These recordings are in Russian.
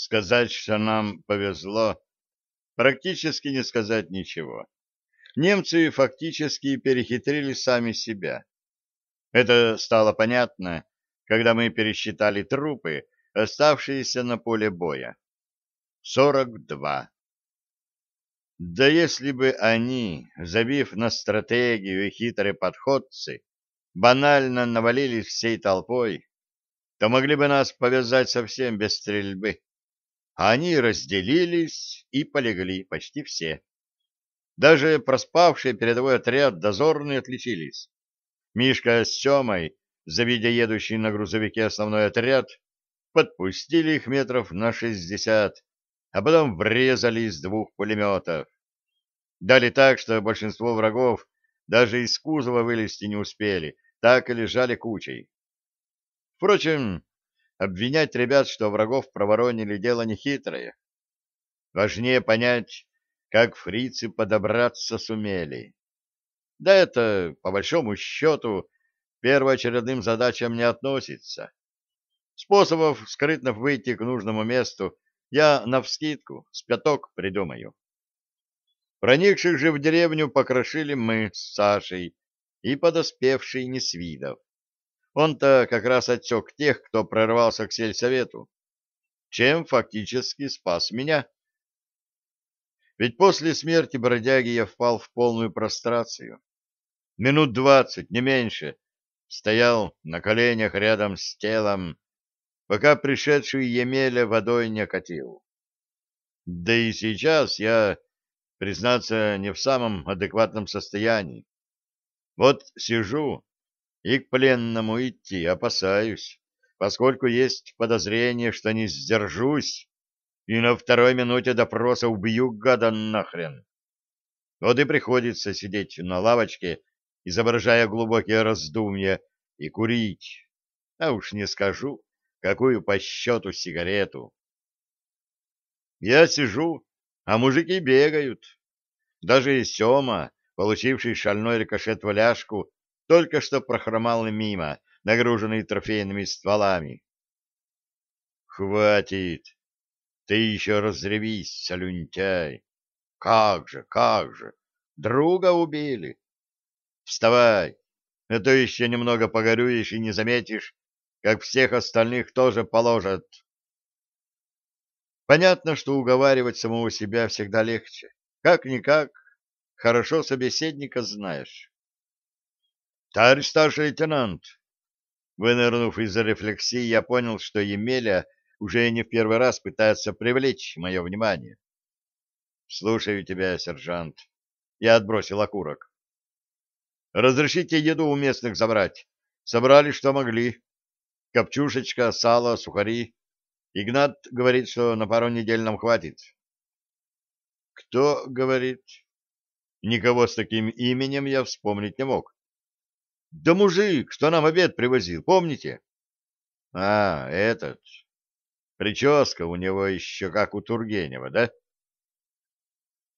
Сказать, что нам повезло, практически не сказать ничего. Немцы фактически перехитрили сами себя. Это стало понятно, когда мы пересчитали трупы, оставшиеся на поле боя. Сорок два. Да если бы они, забив на стратегию и хитрые подходцы, банально навалились всей толпой, то могли бы нас повязать совсем без стрельбы. Они разделились и полегли почти все. Даже проспавшие передовой отряд дозорные отличились. Мишка с Семой, завидя едущий на грузовике основной отряд, подпустили их метров на шестьдесят, а потом врезали из двух пулеметов. Дали так, что большинство врагов даже из кузова вылезти не успели, так и лежали кучей. Впрочем, обвинять ребят, что врагов проворонили, дело нехитрое. Важнее понять, как фрицы подобраться сумели. Да это, по большому счету, первоочередным задачам не относится. Способов скрытно выйти к нужному месту я навскидку с пяток придумаю. Проникших же в деревню покрошили мы с Сашей и подоспевший Несвидов. Он-то как раз отсек тех, кто прорвался к сельсовету, чем фактически спас меня. Ведь после смерти бродяги я впал в полную прострацию. Минут двадцать, не меньше, стоял на коленях рядом с телом, пока пришедший Емеля водой не окатил. Да и сейчас я, признаться, не в самом адекватном состоянии. Вот сижу, и к пленному идти опасаюсь, поскольку есть подозрение, что не сдержусь и на второй минуте допроса убью гада нахрен. Вот и приходится сидеть на лавочке, изображая глубокие раздумья, и курить. А уж не скажу, какую по счету сигарету. Я сижу, а мужики бегают. Даже Сема, получивший шальной рикошет в ляжку, только что прохромал мимо, нагруженный трофейными стволами. «Хватит! Ты еще разревись, солюнтяй! Как же, как же! Друга убили! Вставай, а то еще немного погорюешь и не заметишь, как всех остальных тоже положат». Понятно, что уговаривать самого себя всегда легче. Как-никак, хорошо собеседника знаешь. Товарищ старший лейтенант, вынырнув из рефлексии, я понял, что Емеля уже не в первый раз пытается привлечь мое внимание. Слушаю тебя, сержант. Я отбросил окурок. Разрешите еду у местных забрать. Собрали, что могли. Копчушечка, сало, сухари. Игнат говорит, что на пару недель нам хватит. Кто говорит? Никого с таким именем я вспомнить не мог. Да мужик, что нам обед привозил, помните? А, этот. Прическа у него еще как у Тургенева, да?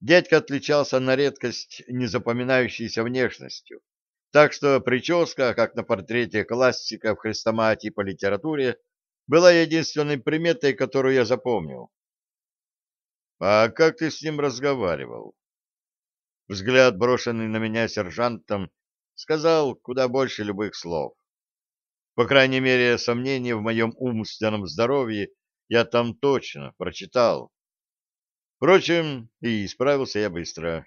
Дядька отличался на редкость незапоминающейся внешностью, так что прическа, как на портрете классика в хрестоматии по литературе, была единственной приметой, которую я запомнил. «А как ты с ним разговаривал?» Взгляд, брошенный на меня сержантом, сказал куда больше любых слов. По крайней мере, сомнения в моем умственном здоровье я там точно прочитал. Впрочем, и исправился я быстро.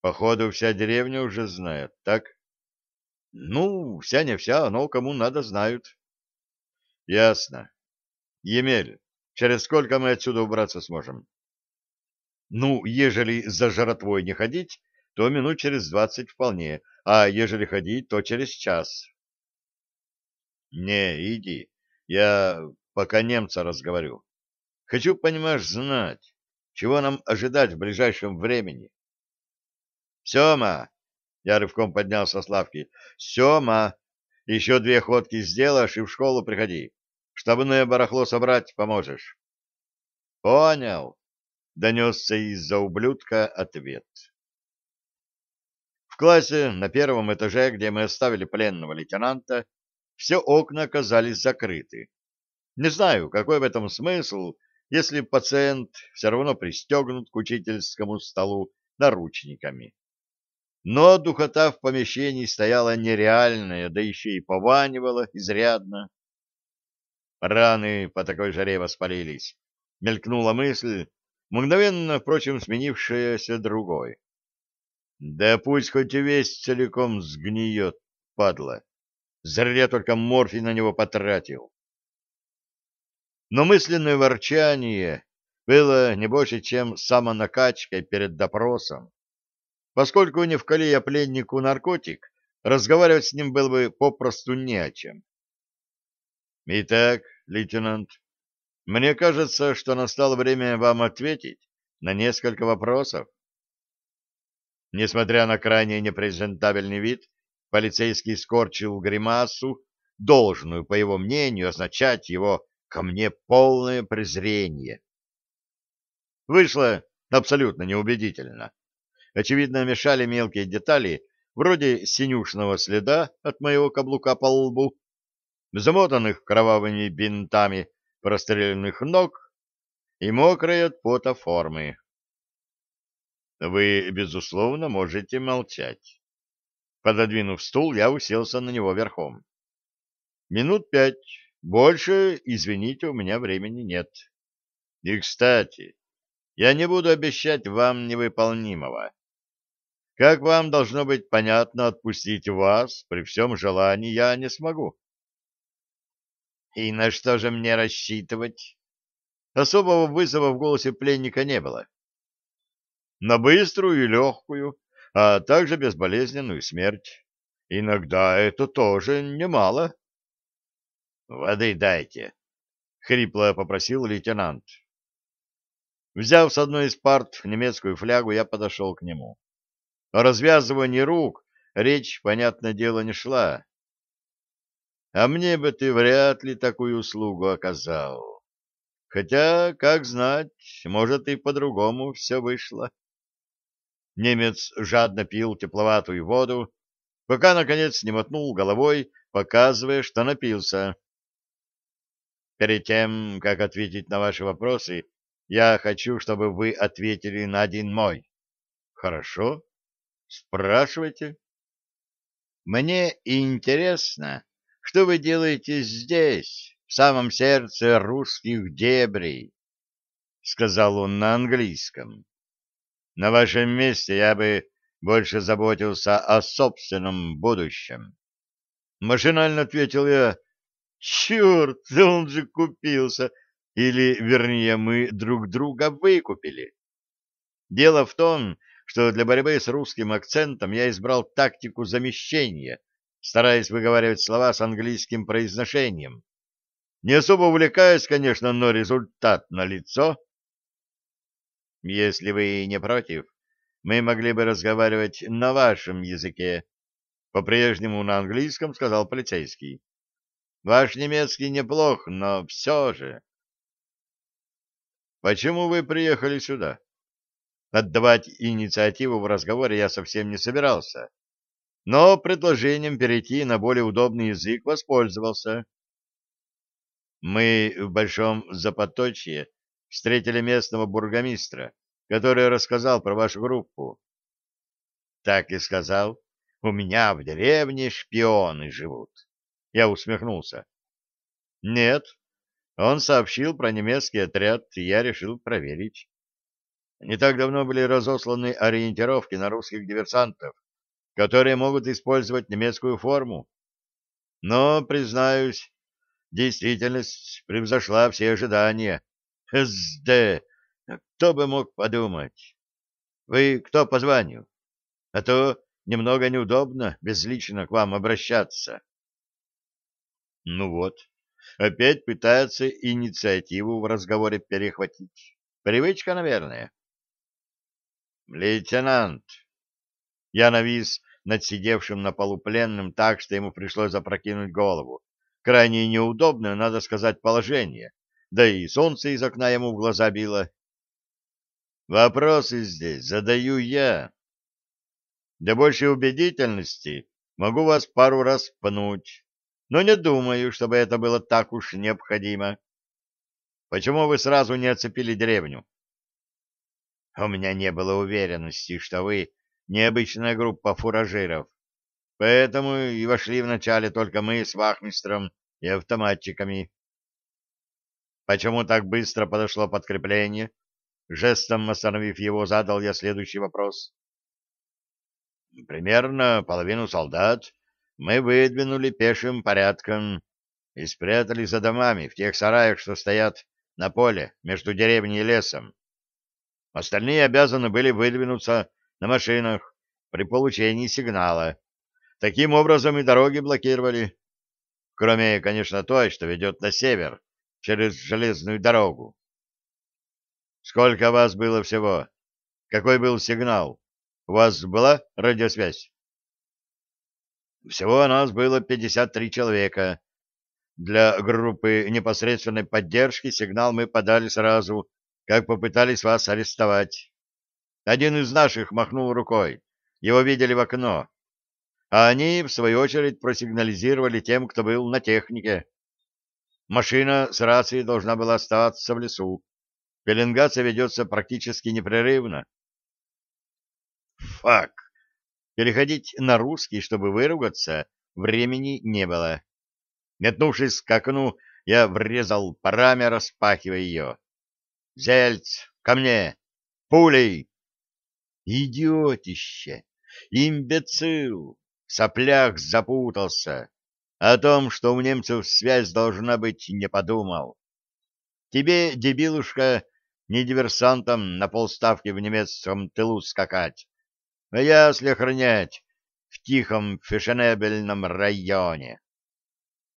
Походу, вся деревня уже знает, так? Ну, вся не вся, но кому надо знают. Ясно. Емель, через сколько мы отсюда убраться сможем? Ну, ежели за жратвой не ходить, то минут через двадцать вполне, а ежели ходить, то через час. Не, иди, я пока немца разговорю. Хочу, понимаешь, знать, чего нам ожидать в ближайшем времени. Сема, я рывком поднялся с лавки, Сема, еще две ходки сделаешь и в школу приходи. Штабное барахло собрать поможешь. Понял, донесся из-за ублюдка ответ. В классе на первом этаже, где мы оставили пленного лейтенанта, все окна оказались закрыты. Не знаю, какой в этом смысл, если пациент все равно пристегнут к учительскому столу наручниками. Но духота в помещении стояла нереальная, да еще и пованивала изрядно. Раны по такой жаре воспалились. Мелькнула мысль, мгновенно, впрочем, сменившаяся другой. Да пусть хоть весь целиком сгниет, падла. Зря только морфий на него потратил. Но мысленное ворчание было не больше, чем самонакачкой перед допросом. Поскольку не вкали я пленнику наркотик, разговаривать с ним было бы попросту не о чем. Итак, лейтенант, мне кажется, что настало время вам ответить на несколько вопросов. Несмотря на крайне непрезентабельный вид, полицейский скорчил гримасу, должную, по его мнению, означать его ко мне полное презрение. Вышло абсолютно неубедительно. Очевидно, мешали мелкие детали, вроде синюшного следа от моего каблука по лбу, замотанных кровавыми бинтами простреленных ног и мокрой от пота формы. Вы, безусловно, можете молчать. Пододвинув стул, я уселся на него верхом. Минут пять. Больше, извините, у меня времени нет. И, кстати, я не буду обещать вам невыполнимого. Как вам должно быть понятно, отпустить вас при всем желании я не смогу. И на что же мне рассчитывать? Особого вызова в голосе пленника не было. На быструю и легкую, а также безболезненную смерть. Иногда это тоже немало. — Воды дайте, — хрипло попросил лейтенант. Взяв с одной из парт немецкую флягу, я подошел к нему. О развязывании рук речь, понятное дело, не шла. А мне бы ты вряд ли такую услугу оказал. Хотя, как знать, может, и по-другому все вышло. Немец жадно пил тепловатую воду, пока, наконец, не мотнул головой, показывая, что напился. Перед тем, как ответить на ваши вопросы, я хочу, чтобы вы ответили на один мой. Хорошо? Спрашивайте. Мне интересно, что вы делаете здесь, в самом сердце русских дебрей, сказал он на английском. На вашем месте я бы больше заботился о собственном будущем. Машинально ответил я. Черт, он же купился. Или, вернее, мы друг друга выкупили. Дело в том, что для борьбы с русским акцентом я избрал тактику замещения, стараясь выговаривать слова с английским произношением. Не особо увлекаясь, конечно, но результат налицо. Если вы не против, мы могли бы разговаривать на вашем языке. По-прежнему на английском сказал полицейский. Ваш немецкий неплох, но все же... Почему вы приехали сюда? Отдавать инициативу в разговоре я совсем не собирался, но предложением перейти на более удобный язык воспользовался. Мы в Большом Запоточье встретили местного бургомистра, который рассказал про вашу группу. Так и сказал, у меня в деревне шпионы живут. Я усмехнулся. Нет, он сообщил про немецкий отряд, и я решил проверить. Не так давно были разосланы ориентировки на русских диверсантов, которые могут использовать немецкую форму. Но, признаюсь, действительность превзошла все ожидания. СД! Кто бы мог подумать? Вы кто по званию? А то немного неудобно безлично к вам обращаться. Ну вот, опять пытается инициативу в разговоре перехватить. Привычка, наверное. Лейтенант. Я навис над сидевшим на полу пленным так, что ему пришлось запрокинуть голову. Крайне неудобное, надо сказать, положение. Да и солнце из окна ему в глаза било. Вопросы здесь задаю я. Для большей убедительности могу вас пару раз пнуть, но не думаю, чтобы это было так уж необходимо. Почему вы сразу не оцепили деревню? У меня не было уверенности, что вы необычная группа фуражиров, поэтому и вошли вначале только мы с вахмистром и автоматчиками. Почему так быстро подошло подкрепление? Жестом остановив его, задал я следующий вопрос. Примерно половину солдат мы выдвинули пешим порядком и спрятали за домами в тех сараях, что стоят на поле между деревней и лесом. Остальные обязаны были выдвинуться на машинах при получении сигнала. Таким образом и дороги блокировали. Кроме, конечно, той, что ведет на север, через железную дорогу. Сколько вас было всего? Какой был сигнал? У вас была радиосвязь? Всего нас было 53 человека. Для группы непосредственной поддержки сигнал мы подали сразу, как попытались вас арестовать. Один из наших махнул рукой. Его видели в окно. А они, в свою очередь, просигнализировали тем, кто был на технике. Машина с рацией должна была оставаться в лесу. Пеленгация ведется практически непрерывно. Фак! Переходить на русский, чтобы выругаться, времени не было. Метнувшись к окну, я врезал парами, распахивая ее. «Зельц, ко мне! Пулей!» «Идиотище! Имбецил! В соплях запутался. О том, что у немцев связь должна быть, не подумал. Тебе, дебилушка, не диверсантам на полставки в немецком тылу скакать, а ясли охранять в тихом фешенебельном районе.